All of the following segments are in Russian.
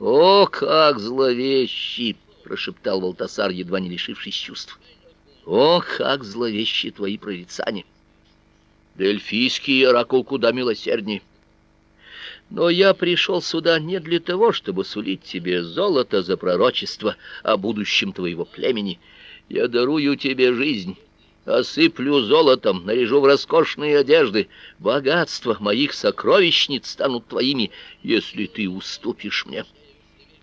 О, как зловещи, прошептал Волтасар, едва не лишившись чувств. О, как зловещи твои прорицания. Дельфийский оракул куда милосердней. Но я пришел сюда не для того, чтобы сулить тебе золото за пророчество о будущем твоего племени. Я дарую тебе жизнь, осыплю золотом, наряжу в роскошные одежды. Богатства моих сокровищниц станут твоими, если ты уступишь мне.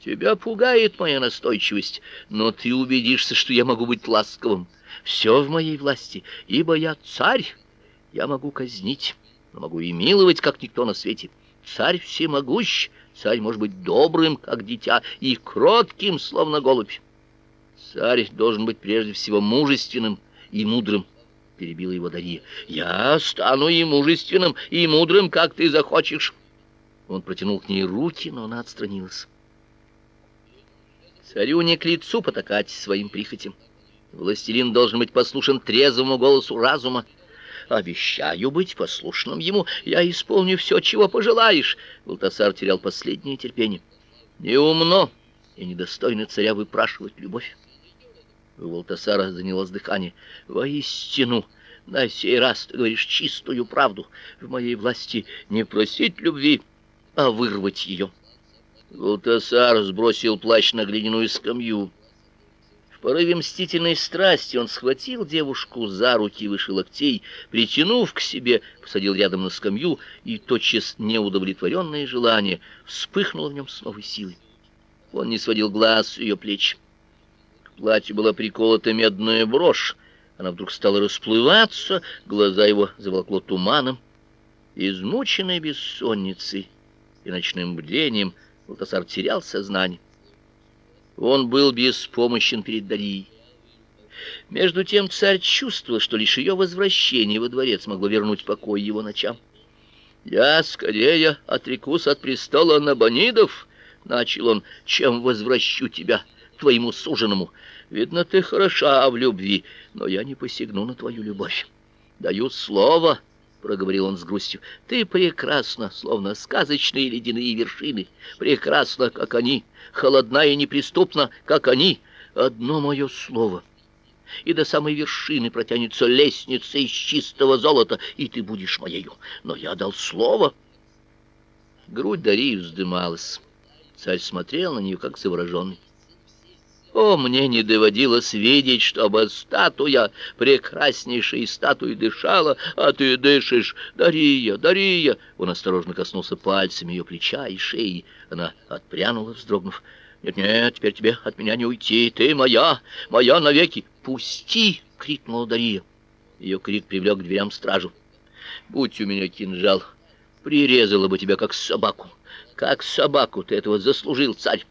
Тебя пугает моя настойчивость, но ты убедишься, что я могу быть ласковым. Все в моей власти, ибо я царь. Я могу казнить, но могу и миловать, как никто на свете. Царь всемогущ, царь может быть добрым, как дитя, и кротким, словно голубь. Царь должен быть прежде всего мужественным и мудрым, перебила его Дарья. Я стану и мужественным, и мудрым, как ты захочешь. Он протянул к ней руки, но она отстранилась. Царю не к лицу потакать своим прихотям. Властелин должен быть послушен трезвому голосу разума. Обещаю быть послушным ему. Я исполню все, чего пожелаешь. Валтасар терял последнее терпение. Неумно и недостойно царя выпрашивать любовь. У Валтасара занялось дыхание. Воистину, на сей раз ты говоришь чистую правду. В моей власти не просить любви, а вырвать ее. Валтасар сбросил плащ на глиняную скамью порыве мстительной страсти он схватил девушку за руки выше локтей, притянув к себе, посадил рядом на скамью, и тотчас неудовлетворенное желание вспыхнуло в нем с новой силой. Он не сводил глаз с ее плеч. К платью была приколота медная брошь. Она вдруг стала расплываться, глаза его заволокло туманом. Измученный бессонницей и ночным бдением, Валтасар терял сознание. Он был беспомощен перед Дарией. Между тем царь чувствовал, что лишь ее возвращение во дворец могло вернуть покой его ночам. «Я скорее отрекусь от престола Набонидов», — начал он, — «чем возвращу тебя твоему суженому. Видно, ты хороша в любви, но я не посягну на твою любовь. Даю слово, проговорил он с грустью. Ты прекрасна, словно сказочные ледяные вершины, прекрасна, как они, холодна и неприступна, как они. Одно мое слово, и до самой вершины протянется лестница из чистого золота, и ты будешь моею. Но я дал слово. Грудь Дарьи вздымалась. Царь смотрел на нее как завороженный. О, мне не доводилось видеть, чтобы статуя, прекраснейшей статуи, дышала, а ты дышишь. Дария, Дария!» Он осторожно коснулся пальцами ее плеча и шеи. Она отпрянула, вздрогнув. «Нет-нет, теперь тебе от меня не уйти. Ты моя, моя навеки. Пусти!» — крикнула Дария. Ее крик привлек к дверям стражу. «Будь у меня кинжал, прирезала бы тебя, как собаку. Как собаку ты этого заслужил, царь!»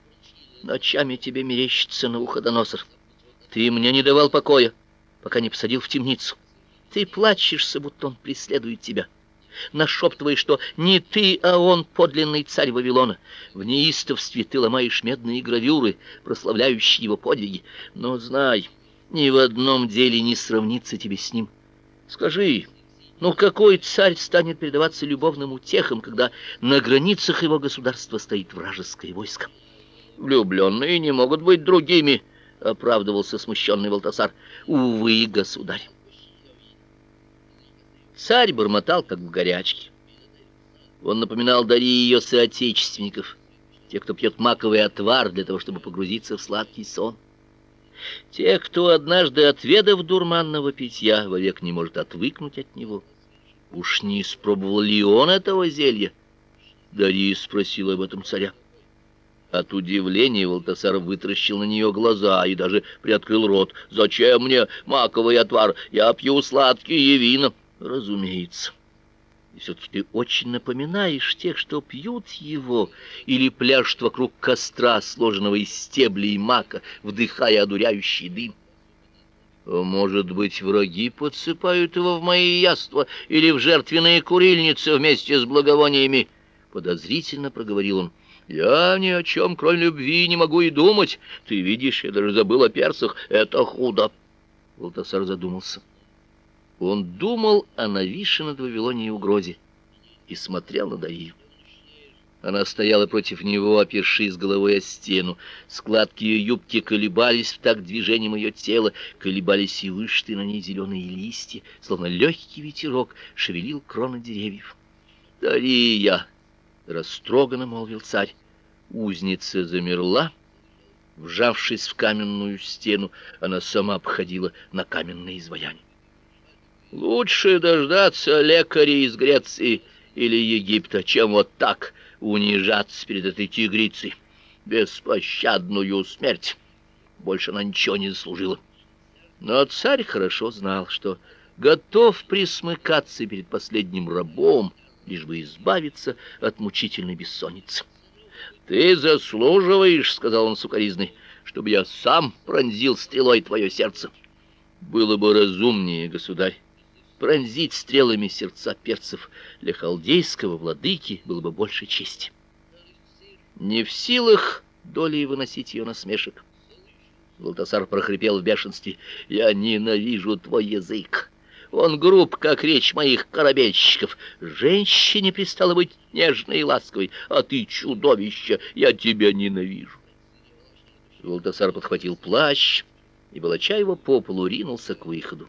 Ночами тебе мерещится Навуходоносор. Ты мне не давал покоя, пока не посадил в темницу. Ты плачешься, будто он преследует тебя. Нашептываешь, что не ты, а он подлинный царь Вавилона. В неистовстве ты ломаешь медные гравюры, прославляющие его подвиги. Но знай, ни в одном деле не сравнится тебе с ним. Скажи, ну какой царь станет предаваться любовным утехам, когда на границах его государства стоит вражеское войско? Влюбленные не могут быть другими, оправдывался смущенный Валтасар. Увы, государь. Царь бормотал как в горячке. Он напоминал Дарье ее соотечественников, тех, кто пьет маковый отвар для того, чтобы погрузиться в сладкий сон. Тех, кто однажды отведав дурманного питья, вовек не может отвыкнуть от него. Уж не испробовал ли он этого зелья? Дарья спросила об этом царя. От удивления Волтасар вытаращил на нее глаза и даже приоткрыл рот. «Зачем мне маковый отвар? Я пью сладкие вина». «Разумеется. И все-таки ты очень напоминаешь тех, что пьют его или пляшут вокруг костра, сложенного из стеблей мака, вдыхая одуряющий дым». Может быть, враги подсыпают его в мои яства или в жертвенные курильницы вместе с благовониями, подозрительно проговорил он. Я ни о чем, кроме любви, не могу и думать. Ты видишь, я даже забыл о перцах. Это худо. Волтасар задумался. Он думал о нависшей над Вавилонией угрозе и смотрел на Давию. Она стояла против него, опершись головой о стену. Складки ее юбки колебались в такт движением ее тела, колебались и вышитые на ней зеленые листья, словно легкий ветерок шевелил кроны деревьев. «Дария!» — растроганно молвил царь. Узница замерла, вжавшись в каменную стену, она сама обходила на каменное изваяние. «Лучше дождаться лекаря из Греции или Египта, чем вот так унижаться перед этой тигрицей, беспощадную смерть. Больше она ничего не заслужила. Но царь хорошо знал, что готов присмыкаться перед последним рабом, лишь бы избавиться от мучительной бессонницы. «Ты заслуживаешь, — сказал он сукоризной, — чтобы я сам пронзил стрелой твое сердце. Было бы разумнее, государь, пронзить стрелами сердца перцев для халдейского владыки было бы больше чести. Не в силах долей выносить ее насмешек. Валтасар прохрипел в бешенстве: "Я ненавижу твой язык. Он груб, как речь моих корабельщиков. Женщине пристало быть нежной и ласковой, а ты чудовище, я тебя ненавижу". Валтасар подхватил плащ и волоча его по полу ринулся к выходу.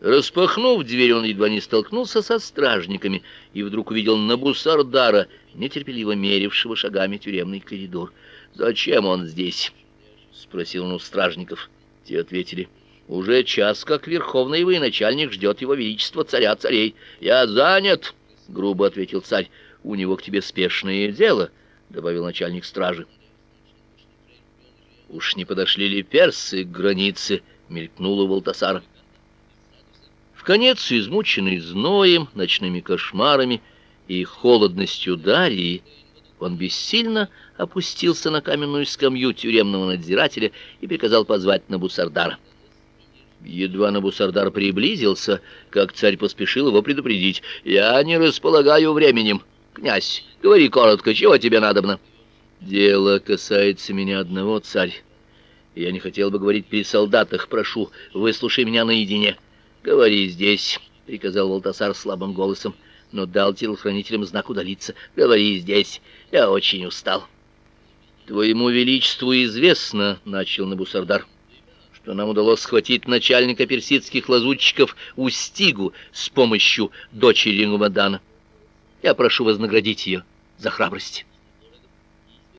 Распахнув дверь, он едва не столкнулся со стражниками и вдруг увидел Набусардара, нетерпеливо мерившего шагами тюремный коридор. «Зачем он здесь?» — спросил он у стражников. Те ответили. «Уже час, как верховный военачальник ждет его величество царя царей. Я занят!» — грубо ответил царь. «У него к тебе спешное дело», — добавил начальник стражи. «Уж не подошли ли персы к границе?» — мелькнуло Валтасара. В конец измученный зноем, ночными кошмарами и холодностью Дарьи, он бессильно опустился на каменную скамью тюремного надзирателя и приказал позвать Набусардара. Едва Набусардар приблизился, как царь поспешил его предупредить. «Я не располагаю временем. Князь, говори коротко, чего тебе надобно?» «Дело касается меня одного, царь. Я не хотел бы говорить при солдатах. Прошу, выслушай меня наедине». «Говори здесь», — приказал Волтасар слабым голосом, но дал телохранителям знак удалиться. «Говори здесь, я очень устал». «Твоему величеству известно», — начал Набусардар, «что нам удалось схватить начальника персидских лазутчиков Устигу с помощью дочери Нумадана. Я прошу вознаградить ее за храбрость».